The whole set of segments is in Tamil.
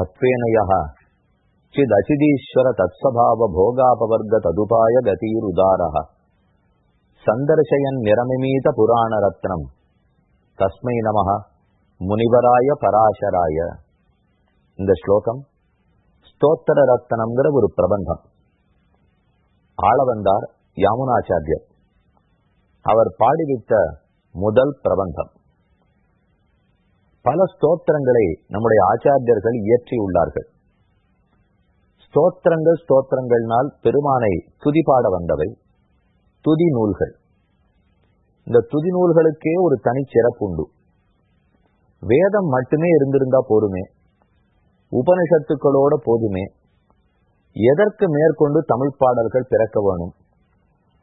தத்வேனய சிதச்சிதீஸ்வர தத்ஸ்வபாவ போகாபவர்க ததுபாய கதீருதாரः சந்தர்சயன் நிரமிமீத புராண ரத்னம் தஸ்மை நம முனிவராய பராசராய இந்த ஸ்லோகம் ஸ்தோத்திர ரத்தனம்ங்கிற ஒரு பிரபந்தம். ஆள வந்தார் யாமுனாச்சாரியர். அவர் பாடிவிட்ட முதல் பிரபந்தம். பல ஸ்தோத்திரங்களை நம்முடைய ஆச்சாரியர்கள் இயற்றியுள்ளார்கள் ஸ்தோத்திரங்கள் ஸ்தோத்திரங்கள்னால் பெருமானை துதிபாட வந்தவை துதி நூல்கள். இந்த துதி நூல்களுக்கே ஒரு தனி சிறப்புண்டு வேதம் மட்டுமே இருந்திருந்தா போதுமே. உபனிஷத்துக்களோட போதுமே. எதற்கு மேற்கொண்டு தமிழ் பாடல்கள் பிறக்க வேணும்?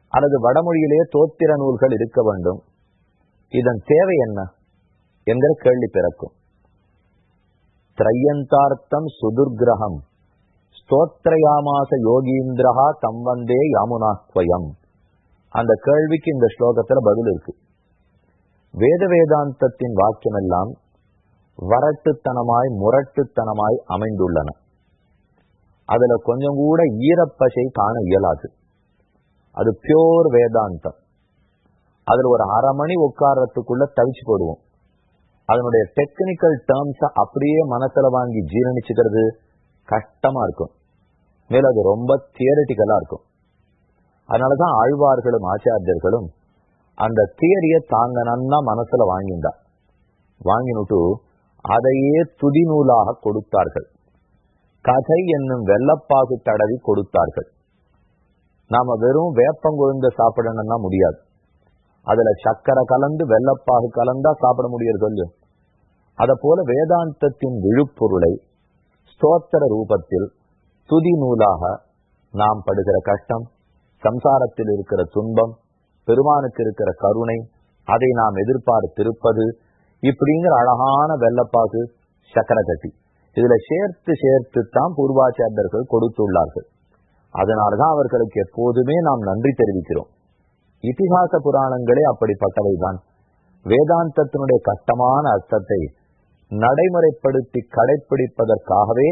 அல்லது வடமொழியிலே தோத்திர நூல்கள் இருக்க வேண்டும்? இதன் தேவை என்ன? என்கிற கேள்வி பிறக்கும். திரையந்தார்த்தம் சுதுர்கிரகம். ஸ்தோத்ரயாமாச யோகீந்திரஹா தம் வந்தே யாமுனாஸ்வயம் அந்த கேள்விக்கு இந்த ஸ்லோகத்துல பதில் இருக்கு. வேத வேதாந்தத்தின் வாக்கியமெல்லாம் வரட்டுத்தனமாய் முரட்டுத்தனமாய் அமைந்துள்ளன. அதுல கொஞ்சம் கூட ஈரப்பசை காண இயலாது. அது பியோர் வேதாந்தம். அதுல ஒரு அரை மணி உட்கார்றதுக்குள்ள தவிச்சு போடுவோம். அதனுடைய டெக்னிக்கல் டேர்ம்ஸ அப்படியே மனசுல வாங்கி ஜீரணிச்சுக்கிறது கஷ்டமா இருக்கும். மேலும் அது ரொம்ப தியரட்டிக்கலா இருக்கும். அதனாலதான் ஆழ்வார்களும் ஆச்சாரியர்களும் அந்த தியரிய தாங்க நன்னா மனசுல வாங்கிண்டா வாங்கினுட்டு அதையே துதி நூலாக கொடுத்தார்கள். கதை என்னும் வெள்ளப்பாகு தடவி கொடுத்தார்கள். நாம வெறும் வேப்பங்கொழுந்த சாப்பிடணும்னா முடியாது. அதுல சக்கரை கலந்து வெள்ளப்பாகு கலந்தா சாப்பிட முடியாது சொல்லு அத போல வேதாந்தத்தின் விழுப்பொருளை ஸ்தோத்திர ரூபத்தில் துதி நூலாக நாம் படுகிற கஷ்டம் சம்சாரத்தில் இருக்கிற துன்பம் பெருமானுக்கு இருக்கிற கருணை அதை நாம் எதிர்பார்த்திருப்பது இப்படிங்கிற அழகான வெள்ளப்பாகு சக்கர கட்டி. இதுல சேர்த்து சேர்த்து தான் பூர்வாச்சாரியர்கள் கொடுத்துள்ளார்கள். அதனால்தான் அவர்களுக்கு எப்போதுமே நாம் நன்றி தெரிவிக்கிறோம். இதிகாச புராணங்களே அப்படிப்பட்டவைதான். வேதாந்தத்தினுடைய கஷ்டமான அர்த்தத்தை நடைமுறைப்படுத்தி கடைபிடிப்பதற்காகவே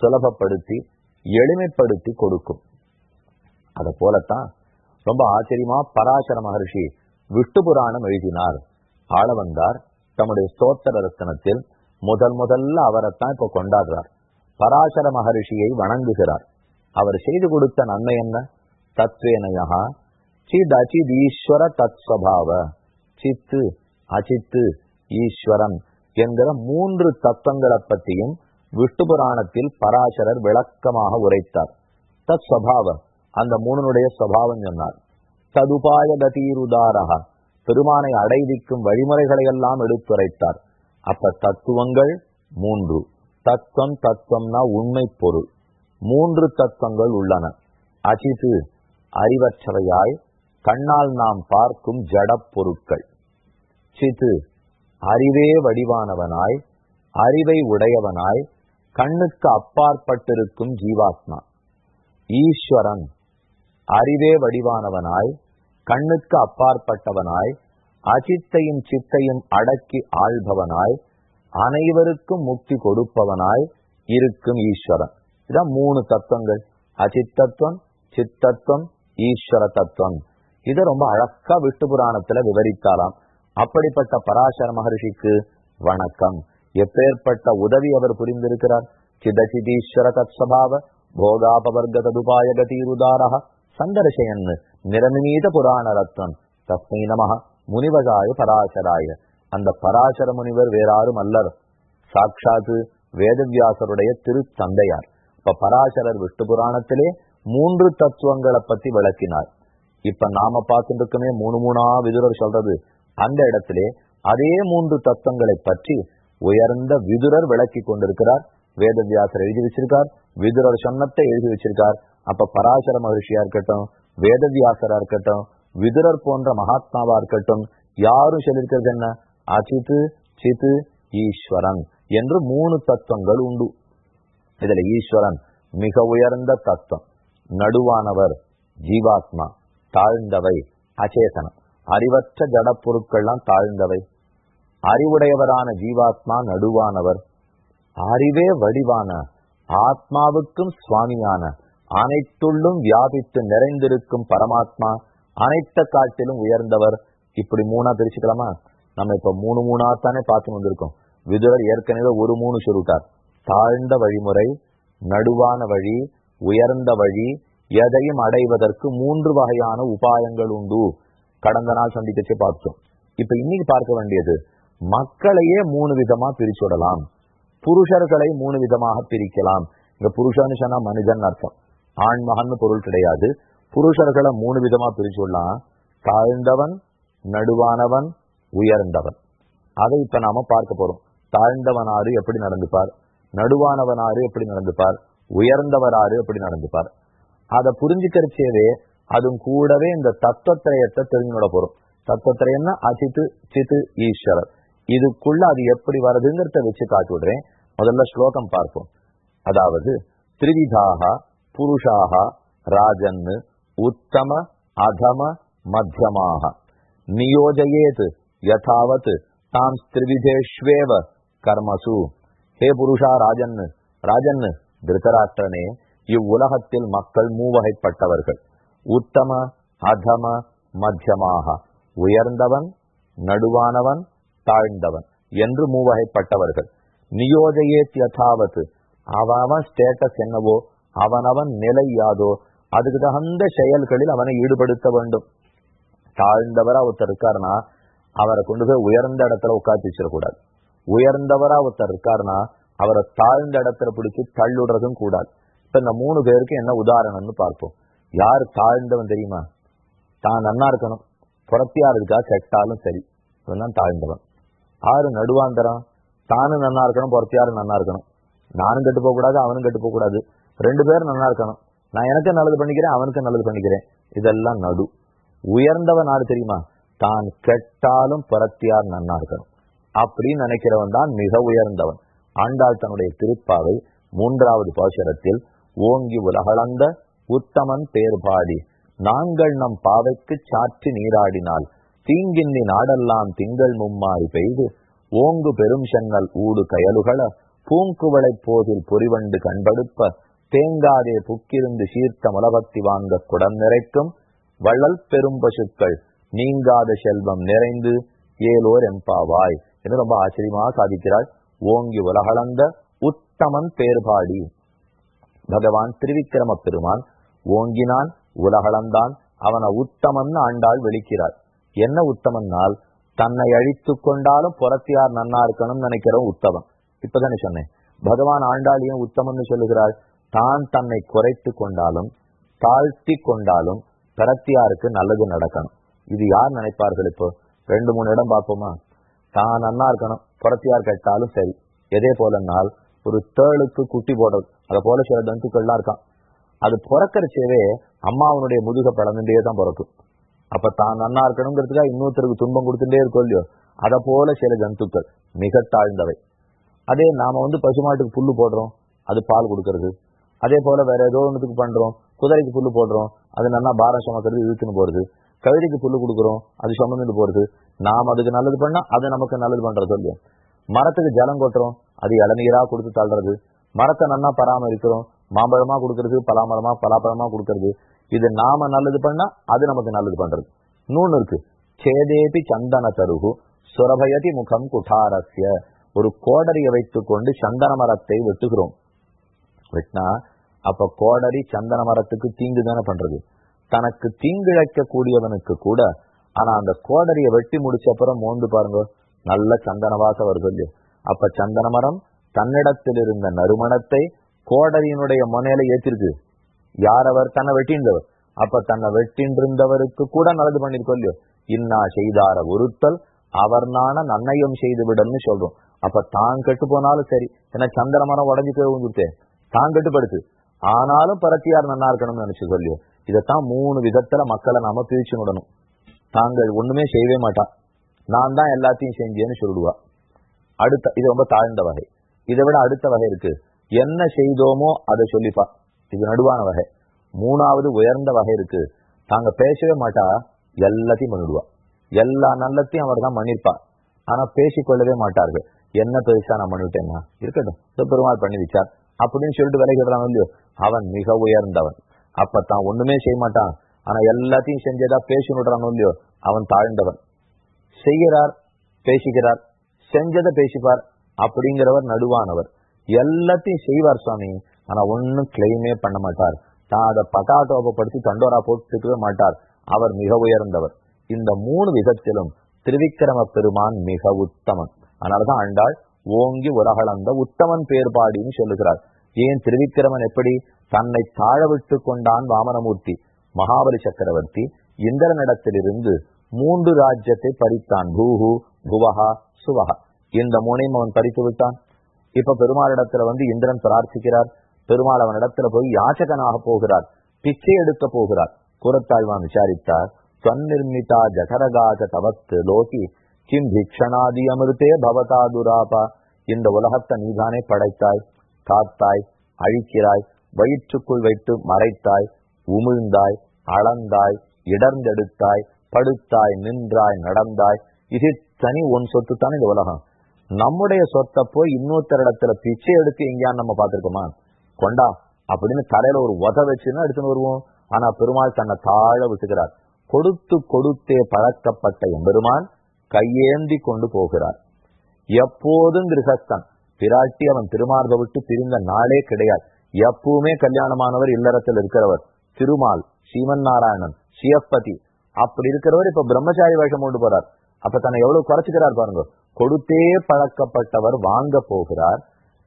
சுலபப்படுத்தி எளிமைப்படுத்தி கொடுக்கும். அத போலத்தான் ரொம்ப ஆச்சரியமா பராசர மகர்ஷி விஷ்ணு புராணம் எழுதினார். ஆள வந்தார் தம்முடைய ஸ்தோத்திர ரத்தனத்தில் முதல் முதல்ல அவரைத்தான் இப்ப கொண்டாடுறார். பராசர மகர்ஷியை வணங்குகிறார். அவர் செய்து கொடுத்த நன்மை என்ன? தத்வேனயா சித் அச்சித் ஈஸ்வர தத் சித்து அச்சித்து ஈஸ்வரன் என்கிற மூன்று தத்துவங்களை பற்றியும் விஷ்ணு புராணத்தில் பராசரர் விளக்கமாக உரைத்தார். தத் சபாவ அந்த மூணனுடைய சபாவம் சொன்னார். ததுபாய கதீருதாரக பெருமானை அடைவிக்கும் வழிமுறைகளை எல்லாம் எடுத்துரைத்தார். அப்ப தத்துவங்கள் மூன்று. தத்துவம் தத்துவம்னா உண்மை பொருள். மூன்று தத்துவங்கள் உள்ளன. அஜித்து அறிவற்றவையாய் கண்ணால் நாம் பார்க்கும் ஜடப் பொருட்கள். சித்து அறிவே வடிவானவனாய் அறிவை உடையவனாய் கண்ணுக்கு அப்பாற்பட்டிருக்கும் ஜீவாத்மா. ஈஸ்வரன் அறிவே வடிவானவனாய் கண்ணுக்கு அப்பாற்பட்டவனாய் அஜித்தையும் சித்தையும் அடக்கி ஆள்பவனாய் அனைவருக்கும் முக்தி கொடுப்பவனாய் இருக்கும் ஈஸ்வரன். இதான் மூணு தத்துவங்கள். அச்சித்தத்துவம் சித்தத்துவம் ஈஸ்வர தத்துவம். இதை ரொம்ப அழகா விஷ்ணு புராணத்துல விவரித்தாராம். அப்படிப்பட்ட பராசர மகர்ஷிக்கு வணக்கம். எப்பேற்பட்ட உதவி அவர் புரிந்திருக்கிறார்? சிதசிதீஸ்வர தத்ஸ்வபாவ போகாபவர்கதுபாய கதீருதாரக சந்தர்ஷயன் நிரமினீத புராண ரத்னம் தஸ்மை நம முனிவகாய பராசராய. அந்த பராசர முனிவர் வேறாரும் அல்லர். சாட்சாத்து வேதவியாசருடைய திருத்தந்தையார். இப்ப பராசரர் விஷ்ணு புராணத்திலே மூன்று தத்துவங்களை பத்தி விளக்கினார். இப்ப நாம பார்த்துட்டு இருக்கமே மூணு மூணா விதுரர் சொல்றது. அந்த இடத்திலே அதே மூன்று தத்துவங்களை பற்றி உயர்ந்த விதுரர் விளக்கி கொண்டிருக்கிறார். வேதவியாசர் எழுதி வச்சிருக்கார். விதுரர் சொன்னத்தை எழுதி வச்சிருக்கார். அப்ப பராசர மகிழ்ச்சியா இருக்கட்டும் வேதவியாசரா இருக்கட்டும் விதுரர் போன்ற மகாத்மாவா இருக்கட்டும் யாரும் சொல்லியிருக்கிறது என்ன? அச்சித்து சித்து ஈஸ்வரன் என்று மூணு தத்துவங்கள் உண்டு. இதுல ஈஸ்வரன் மிக உயர்ந்த தத்துவம். நடுவானவர் ஜீவாத்மா. தாழ்ந்தவை. அச்சேதனம் அறிவற்ற ஜட பொருட்கள்லாம் தாழ்ந்தவை. அறிவுடையவரான ஜீவாத்மா நடுவானவர். அறிவே வடிவான ஆத்மாவுக்கும் சுவாமியான அனைத்துள்ளும் வியாபித்து நிறைந்திருக்கும் பரமாத்மா அனைத்த காட்டிலும் உயர்ந்தவர். இப்படி மூணா பிரிச்சுக்கலாமா? நம்ம இப்ப மூணு மூணா தானே பார்த்து வந்திருக்கோம். விதுரர் ஏற்கனவே ஒரு மூணு சொல்லிட்டார். தாழ்ந்த வழிமுறை நடுவான வழி உயர்ந்த வழி எதையும் அடைவதற்கு மூன்று வகையான உபாயங்கள் உண்டு. கடந்த நாள் சந்திக்கச்சே பார்த்தோம். இப்ப இன்னைக்கு பார்க்க வேண்டியது மக்களையே மூணு விதமா பிரிச்சுடலாம். புருஷர்களை மூணு விதமாக பிரிக்கலாம். இங்க புருஷன்னு சொன்னா மனிதன் அர்த்தம். ஆண்மகன் பொருள் கிடையாது. புருஷர்களை மூணு விதமா பிரிச்சுடலாம். தாழ்ந்தவன் நடுவானவன் உயர்ந்தவன். அதை இப்ப நாம பார்க்க போறோம். தாழ்ந்தவனாரு எப்படி நடந்துப்பார்? நடுவானவனாரு எப்படி நடந்துப்பார்? உயர்ந்தவராரு எப்படி நடந்துப்பார்? அதை புரிஞ்சுக்கிறச்சேவே அதுவும் கூடவே இந்த தத்துவத்திரயத்தை தெரிஞ்சுட போறோம். தத்துவத்திரயம்னா அசித்து சித்து ஈஸ்வரர். இதுக்குள்ள அது எப்படி வருதுங்கிறத வச்சு காட்டி விடுறேன். முதல்ல ஸ்லோகம் பார்ப்போம். அதாவது திரிவிதாக புருஷாக ராஜன் உத்தம அதம மத்தியமாக நியோஜயேத் யதாவத் தாம் திரிவிதேஷ்வேவ கர்மசு. ஹே புருஷா ராஜன் ராஜன் திருத்தராஷ்டிரனே இவ்வுலகத்தில் மக்கள் மூவகைப்பட்டவர்கள். உத்தம அதம மத்தியமாக. உயர்ந்தவன் நடுவானவன் தாழ்ந்தவன் என்று மூவகைப்பட்டவர்கள். நியோஜையே யதாவத். அவன் ஸ்டேட்டஸ் என்னவோ அவனவன் நிலை யாதோ அதுக்கு தகுந்த செயல்களில் அவனை ஈடுபடுத்த வேண்டும். தாழ்ந்தவரா ஒருத்தர் இருக்காருன்னா அவரை கொண்டு போய் உயர்ந்த இடத்துல உட்காந்து வச்சிடக்கூடாது. உயர்ந்தவரா ஒருத்தர் இருக்காருன்னா அவரை தாழ்ந்த இடத்துல பிடிச்சி தள்ளுடுறதும் கூடாது. இப்ப இந்த மூணு பேருக்கு என்ன உதாரணம்னு பார்ப்போம். யார் தாழ்ந்தவன் தெரியுமா? தான் நன்னா இருக்கணும். புறத்தியார் இருக்கா? கெட்டாலும் சரி. இதெல்லாம் தாழ்ந்தவன். ஆறு நடுவாந்தரம். தானும் நன்னா இருக்கணும் புறத்தியாரும் நன்னா இருக்கணும். நானும் கெட்டு போகக்கூடாது அவனும் கெட்டு போகக்கூடாது. ரெண்டு பேரும் நல்லா இருக்கணும். நான் எனக்கு நல்லது பண்ணிக்கிறேன் அவனுக்கு நல்லது பண்ணிக்கிறேன். இதெல்லாம் நடு. உயர்ந்தவன் யாரு தெரியுமா? தான் கெட்டாலும் புறத்தியார் நன்னா இருக்கணும். அப்படின்னு நினைக்கிறவன் தான் மிக உயர்ந்தவன். ஆண்டாள் தன்னுடைய திருப்பாவை மூன்றாவது பாசுரத்தில் ஓங்கி உலகளந்த உத்தமன் பேர் பாடி நாங்கள் நம் பாவைக்கு சாற்றி நீராடினால் தீங்கின்னி நாடெல்லாம் திங்கள் மும்மாறி பெய்து ஓங்கு பெரும் சென்னல் ஊடு கயலுகள பூங்குவளை போதில் பொறிவண்டு கண்படுப்ப தேங்காதே புக்கிருந்து சீர்த்த மலபக்தி வாங்க குடம் நிறைக்கும் வள்ளல் பெரும் பசுக்கள் நீங்காத செல்வம் நிறைந்து ஏலோர் எம்பாவாய். என்று ரொம்ப ஆச்சரியமாக சாதிக்கிறாள். ஓங்கி உலகளந்த உத்தமன் பேர்பாடி பகவான் திருவிக்கிரம பெருமான் ஓங்கினான் உலகளந்தான் அவனை உத்தமன் ஆண்டாள் வெளிக்கிறார் என்ன உத்தமன்னால் தன்னை அழித்து கொண்டாலும் புறத்தியார் நன்னா இருக்கணும்னு நினைக்கிறோம் உத்தமன் இப்பதானே சொன்னேன். பகவான் ஆண்டாளியும் உத்தமன்னு சொல்லுகிறாள்? தான் தன்னை குறைத்து கொண்டாலும் தாழ்த்தி கொண்டாலும் பரத்தியாருக்கு நல்லது நடக்கணும். இது யார் நினைப்பார்கள் இப்போ? ரெண்டு மூணு இடம் பார்ப்போமா? தான் நன்னா இருக்கணும் புறத்தியார் கேட்டாலும் சரி. எதே போலனால் ஒரு தேளுக்கு குட்டி போடுறது அதை போல சில ஜந்துக்கள்லாம் இருக்கான். அது பிறக்கிறச்சேவே அம்மாவனுடைய முதுக பழந்துட்டே தான் பிறக்கும். அப்ப தான் நன்னா இருக்கணுங்கிறதுக்காக இன்னொருத்தருக்கு துன்பம் கொடுத்துட்டே இருக்கும் இல்லையோ அதை போல சில ஜந்துக்கள் மிக தாழ்ந்தவை. அதே நாம வந்து பசுமாட்டுக்கு புல்லு போடுறோம் அது பால் கொடுக்கறது. அதே போல வேற ஏதோ ஒன்றுக்கு பண்றோம் குதிரைக்கு புல்லு போடுறோம் அது நல்லா பாரம் சுமக்கிறது இழுத்துன்னு போறது. கவிதைக்கு புல்லு கொடுக்குறோம் அது சுமந்துட்டு போறது. நாம் அதுக்கு நல்லது பண்ணா அது நமக்கு நல்லது பண்றது இல்லையா. மரத்துக்கு ஜலம் கொட்டுறோம் அது இளநீரா கொடுத்து தள்ளுறது. மரத்தை நல்லா பராமரிக்கிறோம். மாம்பழமா கொடுக்கறது பலாமரமா பலாப்பழமா கொடுக்கறது. இது நாம நல்லது பண்ணா அது நமக்கு நல்லது பண்றது. இன்னொன்னு இருக்கு. சேதேபி சந்தன தருகு சுரபயதி முகம் குட்டாரஸ்ய ஒரு கோடரியை வைத்துக் கொண்டு சந்தன மரத்தை வெட்டுகிறோம். வெட்டினா அப்ப கோடரி சந்தன மரத்துக்கு தீங்கு தானே பண்றது. தனக்கு தீங்கிழைக்க கூடியவனுக்கு கூட ஆனா அந்த கோடரியை வெட்டி முடிச்ச அப்புறம் மோந்து பாருங்க. நல்ல சந்தன வாசம் வருது இல்லையா? அப்ப சந்தன மரம் தன்னிடத்தில் இருந்த நறுமணத்தை கோடரியினுடைய முனையில ஏற்றிருக்கு. யார் அவர்? தன்னை வெட்டின்றவர். அப்ப தன்னை வெட்டின்றிருந்தவருக்கு கூட நல்லது பண்ணிருக்கோம் இல்லையோ? இன்னா செய்தார ஒருத்தல் அவர் நான நன்னயம் செய்து விடன்னு சொல்றோம். அப்ப தான் கெட்டு போனாலும் சரி ஏன்னா சந்திர மரம் போய் விழுந்துட்டே தான் கெட்டுப்படுத்து. ஆனாலும் பரத்தியார் நன்னா இருக்கணும்னு நினைச்சு சொல்லியோ இதைத்தான் மூணு விதத்துல மக்களை நாம பிரிச்சு விடணும் தாங்கள் ஒண்ணுமே செய்யவே மாட்டான் நான் தான் எல்லாத்தையும் செஞ்சேன்னு சொல்லுவா. அடுத்த இது ரொம்ப தாழ்ந்த வகை. இதை விட அடுத்த வகை இருக்கு. என்ன செய்தோமோ அதை சொல்லிப்பா. இது நடுவான வகை. மூணாவது உயர்ந்த வகை இருக்கு. தாங்க பேசவே மாட்டா. எல்லாத்தையும் பண்ணிடுவா. எல்லா நல்லத்தையும் அவர் தான் பண்ணிருப்பா ஆனா பேசிக்கொள்ளவே மாட்டார்கள். என்ன பெருசா நான் பண்ணிவிட்டேன்னா? இருக்கட்டும். இந்த பெருமாள் பண்ணி வச்சார். அப்படின்னு சொல்லிட்டு விலகிடுறான் இல்லையோ? அவன் மிக உயர்ந்தவன். அப்ப தான் ஒண்ணுமே செய்ய மாட்டான். ஆனா எல்லாத்தையும் செஞ்சதா பேசி விடுறானோ இல்லையோ? அவன் தாழ்ந்தவன். செய்கிறார் பேசுகிறார் செஞ்சதை பேசிப்பார். அப்படிங்கிறவர் நடுவானவர். எல்லாத்தையும் செய்வார் சுவாமி. ஆனா ஒன்னும் கிளைமே பண்ண மாட்டார். தான் அதை பட்டாட்டோபப்படுத்தி தண்டோரா போட்டுக்கவே மாட்டார். அவர் மிக உயர்ந்தவர். இந்த மூணு விதத்திலும் திருவிக்கிரம பெருமான் மிக உத்தமன். அதனாலதான் ஆண்டாள் ஓங்கி உலகளந்த உத்தமன் பேர்பாடின்னு சொல்லுகிறார். ஏன் திருவிக்கிரமன் எப்படி? தன்னை தாழ விட்டு கொண்டான் வாமனமூர்த்தி. மகாபலி சக்கரவர்த்தி இந்திரனிடத்திலிருந்து மூன்று ராஜ்யத்தை பறித்தான். பூஹு புவஹா சுவஹா. இந்த மூனையும் அவன் பறித்து விட்டான். இப்ப பெருமாளிடத்துல வந்து இந்திரன் பிரார்த்திக்கிறார். பெருமாள் அவனிடத்துல போய் யாச்சகனாக போகிறார். பிச்சை எடுக்க போகிறார். குரத்தாழ்வான் விசாரித்தார். ஸ்வநிர்மிதா ஜகரகாஜ தவத்து லோகி கிம் பிக்ஷணாதி அமிர்தே பவதா துராபா. இந்த உலகத்தை நீதானே படைத்தாய். காத்தாய் அழிக்கிறாய் வயிற்றுக்குள் வைத்து மறைத்தாய் உமிழ்ந்தாய் அளந்தாய் இடர்ந்தெடுத்தாய் படுத்தாய் நின்றாய் நடந்தாய். இது தனி உன் சொத்து தான் இந்த உலகம். நம்முடைய சொத்தை போய் இன்னொருத்தர் இடத்துல பிச்சை எடுத்து எங்கேயான்னு நம்ம பார்த்திருக்கோமா? கொண்டா அப்படின்னு தலையில ஒரு உத வச்சுன்னா எடுத்துன்னு வருவோம். ஆனா பெருமாள் தன்னை தாழ விட்டுகிறார் கொடுத்து கொடுத்தே பழக்கப்பட்ட எம்பெருமான் கையேந்தி கொண்டு போகிறார். எப்போதும் கிரகஸ்தன். பிராட்டி அவன் திருமார்பை விட்டு பிரிந்த நாளே கிடையாது. எப்பவுமே கல்யாணமானவர் இல்லறத்தில் இருக்கிறவர். திருமால் சீமன் நாராயணன் சிவப்பதி அப்படி இருக்கிறவர் இப்ப பிரம்மச்சாரி வேஷம் கொண்டு போறார். அப்ப தன்னை எவ்வளவு குறைச்சுக்கிறார் பாருங்க. கொடுத்தே பழக்கப்பட்டவர் வாங்க போகிறார்.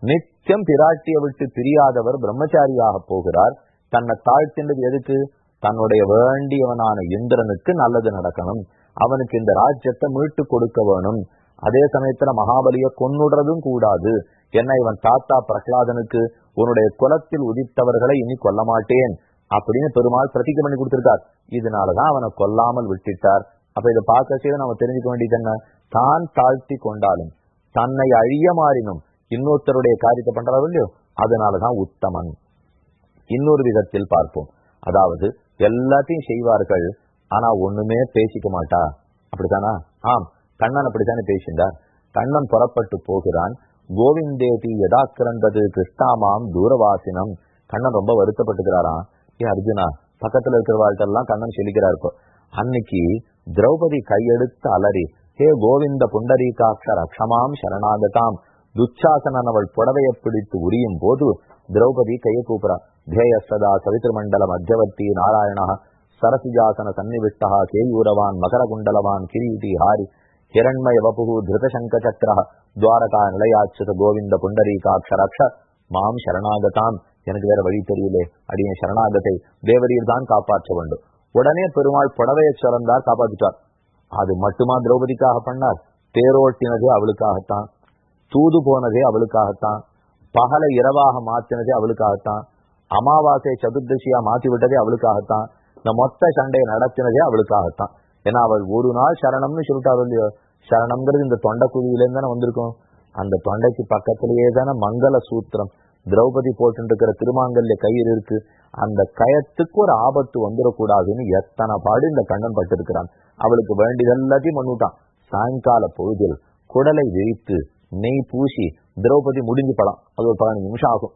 நித்தியம் பிராட்டியை விட்டு பிரியாதவர் பிரம்மச்சாரியாக போகிறார். தன்னை தாழ்த்தின்றது எதுக்கு? தன்னுடைய வேண்டியவனான இந்திரனுக்கு நல்லது நடக்கணும். அவனுக்கு இந்த ராஜ்யத்தை மீட்டு கொடுக்க வேணும். அதே சமயத்துல மகாபலிய கொன்னுடுறதும் கூடாது. என்ன இவன் தாத்தா பிரகலாதனுக்கு உன்னுடைய குலத்தில் உதித்தவர்களை இனி கொல்ல மாட்டேன் அப்படின்னு பெருமாள் பிரதிகம் பண்ணி கொடுத்திருக்கார். இதனாலதான் அவனை கொல்லாமல் விட்டுட்டார். அப்ப இதை பார்க்க செய்து நம்ம தெரிஞ்சுக்க வேண்டியது என்ன? தான் தாழ்த்தி கொண்டாலும் தன்னை அழிய மாறினும் இன்னொருத்தருடைய காரியத்தை பண்றாரு இல்லையோ அதனாலதான் உத்தமன். இன்னொரு விதத்தில் பார்ப்போம். அதாவது எல்லாத்தையும் செய்வார்கள் ஆனா ஒண்ணுமே பேசிக்க மாட்டா. அப்படித்தானா? ஆம் கண்ணன் அப்படித்தானே பேசினார் கண்ணன் புறப்பட்டு போகிறான். கோவிந்தேதி யதாக்கிரந்தது கிருஷ்ணாமாம் தூரவாசினம். கண்ணன் ரொம்ப வருத்தப்பட்டுக்கிறாராம். ஏ அர்ஜுனா பக்கத்துல இருக்கிறவாழ்கிட்டெல்லாம் கண்ணன் சொல்லிக்கிறார் இப்போ. அன்னைக்கு திரௌபதி கையெடுத்து அலறி ஹே கோவிந்த புண்டரீகாட்சர் அக்ஷமாம் சரணாகதாம். துச்சாசனன் அவள் புடவையை பிடித்து உரியும் போது திரௌபதி கையை கூப்புறா தேயஸ்ததா சவித்ருமண்டல மத்தியவர்த்தி நாராயணா சரசிஜாசன சன்னிவிஷ்டா கேயூரவான் மகரகுண்டலவான் கிரீட்டி ஹாரி ஹிரண்மய வபு திருதசங்க சக்கர துவாரகா நிலையாச்சுத கோவிந்த புண்டரீகாட்சரக்ஷ மாம் சரணாகதான் எனக்கு வேற வழி தெரியலே அடிய சரணாகத்தை தேவரீர் தான் காப்பாற்ற வேண்டும். உடனே பெருமாள் புடவையை சுரந்தார் காப்பாத்திட்டார். அது மட்டுமா திரௌபதிக்காக பண்ணார்? தேரோட்டினதே அவளுக்காகத்தான். தூது போனதே அவளுக்காகத்தான். பகல இரவாக மாத்தினதே அவளுக்காகத்தான். அமாவாசை சதுர்தசியா மாத்தி விட்டதே அவளுக்காகத்தான். இந்த மொத்த சண்டையை நடத்தினதே அவளுக்காகத்தான். ஏன்னா அவள் ஒரு நாள் சரணம்னு சொல்லிட்டாரு இல்லையோ? சரணம்ங்கிறது இந்த தொண்டை இருந்து தானே வந்திருக்கும். அந்த தொண்டைக்கு பக்கத்திலேயே தானே மங்கள சூத்திரம் திரௌபதி போட்டுருக்கிற திருமாங்கல்ய கயிறு இருக்கு. அந்த கயத்துக்கு ஒரு ஆபத்து வந்துடக்கூடாதுன்னு எத்தனை பாடு இந்த கண்ணன் பட்டிருக்கிறான். அவளுக்கு வேண்டியது எல்லாத்தையும் பண்ணிவிட்டான் சாயங்கால பொழுதில் குடலை விரித்து நெய் பூசி திரௌபதி முடிஞ்சு படம் அது ஒரு பதினஞ்சு நிமிஷம் ஆகும்.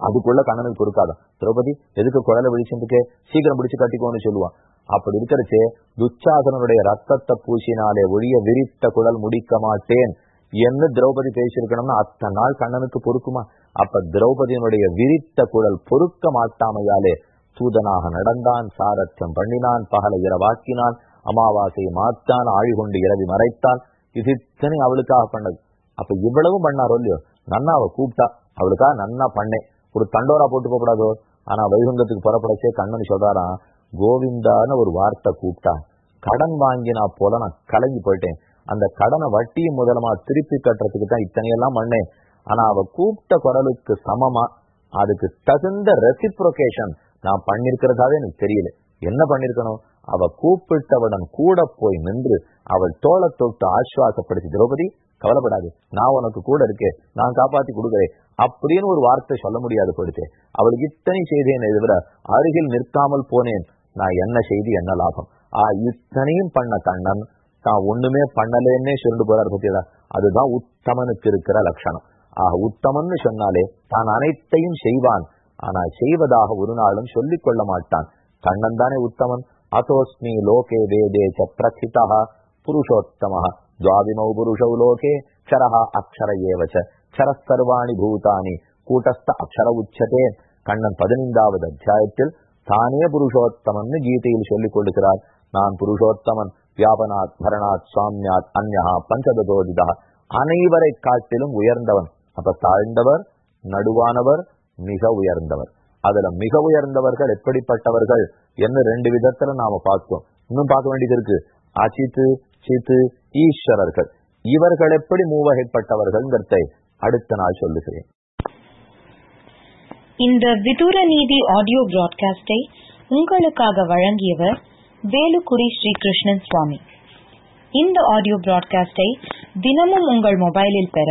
அதுக்குள்ள கண்ணனுக்கு பொறுக்காதான் திரௌபதி எதுக்கு குடலை விழிச்சுட்டுக்கே சீக்கிரம் பிடிச்சு கட்டிக்கோன்னு சொல்லுவான். அப்படி இருக்கிறச்சே துச்சாசனனுடைய ரத்தத்தை பூசினாலே ஒழிய விரித்த குடல் முடிக்க மாட்டேன். என்று திரௌபதி பேசியிருக்கணும்னு அத்தனை நாள் கண்ணனுக்கு பொறுக்குமா? அப்ப திரௌபதியினுடைய விரித்த குழல் பொறுக்க மாட்டாமையாலே தூதனாக நடந்தான் சாரத்தியம் பண்ணினான் பகல இரவாக்கினான் அமாவாசையை மாத்தான் ஆழிகொண்டு இரவி மறைத்தான். இது இத்தனை அவளுக்காக பண்ணது. அப்ப இவ்வளவு பண்ணாரோ இல்லையோ? நன்னா அவ கூப்பிட்டா அவளுக்காக நன்னா பண்ணேன். ஒரு தண்டோரா போட்டு போகக்கூடாதோ? ஆனா வைகுந்தத்துக்கு புறப்படச்சே கண்ணன் சொல்றாராம் கோவிந்தான்னு ஒரு வார்த்தை கூப்பிட்டா கடன் வாங்கினா போல நான் கலங்கி போயிட்டேன். அந்த கடனை வட்டியும் முதலமா திருப்பி கட்டுறதுக்கு தான் இத்தனையெல்லாம் பண்ணேன். ஆனா அவ கூப்பிட்ட குரலுக்கு சமமா? அதுக்கு தகுந்த ரெசிப்ரோகேஷன் நான் பண்ணிருக்கிறதாவே எனக்கு தெரியல. என்ன பண்ணிருக்கணும்? அவ கூப்பிட்டவுடன் கூட போய் நின்று அவள் தோலை தொட்டு ஆஸ்வாசப்படுத்தி திரௌபதி கவலைப்படாது. நான் உனக்கு கூட இருக்கேன். நான் காப்பாத்தி கொடுக்குறேன். அப்படின்னு ஒரு வார்த்தை சொல்ல முடியாது போயிடுச்சு அவளுக்கு இத்தனை செய்தேன் விட அருகில் நிற்காமல் போனேன். நான் என்ன செய்தி என்ன லாபம்? ஆ இத்தனையும் பண்ண கண்ணன் தான் ஒண்ணுமே பண்ணலேன்னே சொல்லிட்டு போறாரு பத்தியதா அதுதான் உத்தமனுக்கு இருக்கிற லட்சணம். ஆக உத்தமன்னு சொன்னாலே தான் அனைத்தையும் செய்வான். ஆனால் செய்வதாக ஒரு நாளும் சொல்லிக் கொள்ள மாட்டான். கண்ணன் தானே உத்தமன். அதோஸ்மி லோகே வேதே ச பிரசிதா புருஷோத்தம. துவாவிமௌ புருஷௌ லோகே க்ஷரஹா அக்ஷர ஏவச்ச க்ஷரஸ்தர்வாணி பூதானி. கூட்டஸ்த அக்ஷர உச்சதே. கண்ணன் பதினைந்தாவது அத்தியாயத்தில் தானே புருஷோத்தமன் கீதையில் சொல்லிக் கொடுக்கிறார் நான் புருஷோத்தமன். வியாபனாத் பரணாத் சுவாமியாத் அந்யா பஞ்சததோதிதா. அனைவரை காட்டிலும் உயர்ந்தவன். அப்ப தாழ்ந்தவர் நடுவானவர் மிக உயர்ந்தவர். அதுல மிக உயர்ந்தவர்கள் எப்படிப்பட்டவர்கள் என்ன ரெண்டு விதத்துல நாம பார்த்தோம் இன்னும் பார்க்க வேண்டியது இருக்கு. அச்சித்து சித்து ஈஸ்வரர்கள். இவர்கள் எப்படி மூவகைப்பட்டவர்கள்ங்கிறதை அடுத்த நாள் சொல்லுகிறேன். இந்த விதூர நீதி ஆடியோ பிராட்காஸ்டை உங்களுக்காக வழங்கியவர் வேலுக்குடி ஸ்ரீகிருஷ்ணன் சுவாமி. இந்த ஆடியோ பிராட்காஸ்டை தினமும் உங்கள் மொபைலில் பெற